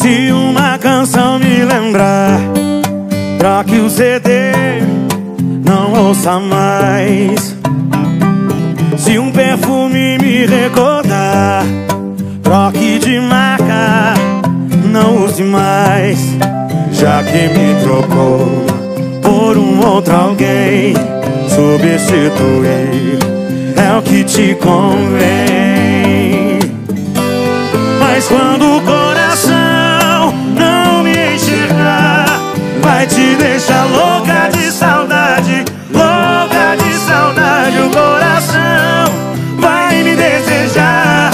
Se uma canção me lembrar, troque o CD, não ouça mais. Se um perfume me recordar, troque de marca, não use mais. Já que me trocou por um outro alguém, substituir é o que te convém. Te deixar louca de saudade, louca de saudade. O coração vai me desejar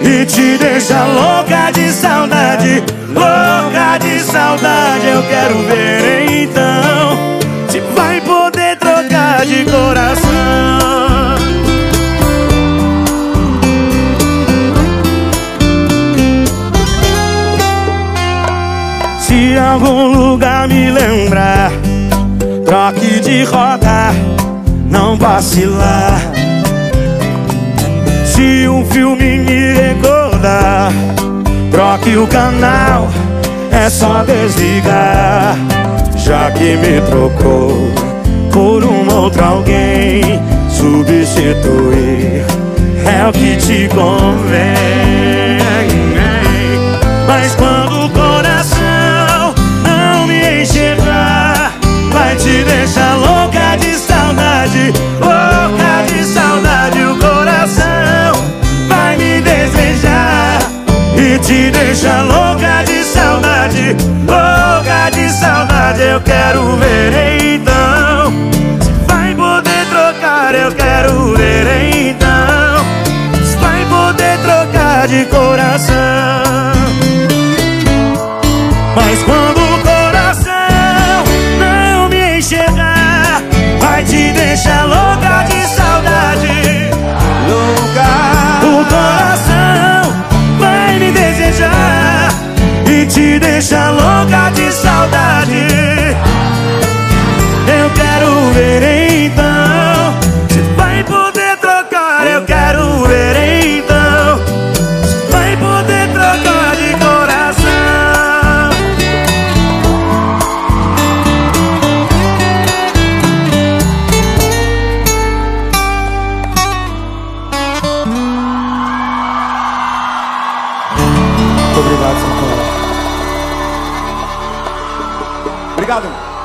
e te deixar louca de saudade, louca de saudade. Eu quero ver algum lugar me lembrar, troque de rota, não vacilar. Se um filme me recordar, troque o canal, é só desligar. Já que me trocou por um outro alguém, substituir é o que te convém. Te deixar louca de saudade, louca de saudade. Eu quero ver então vai poder trocar. Eu quero ver então vai poder trocar de coração. Mas quando te deixar louca de saudade. Eu quero ver então Obrigado.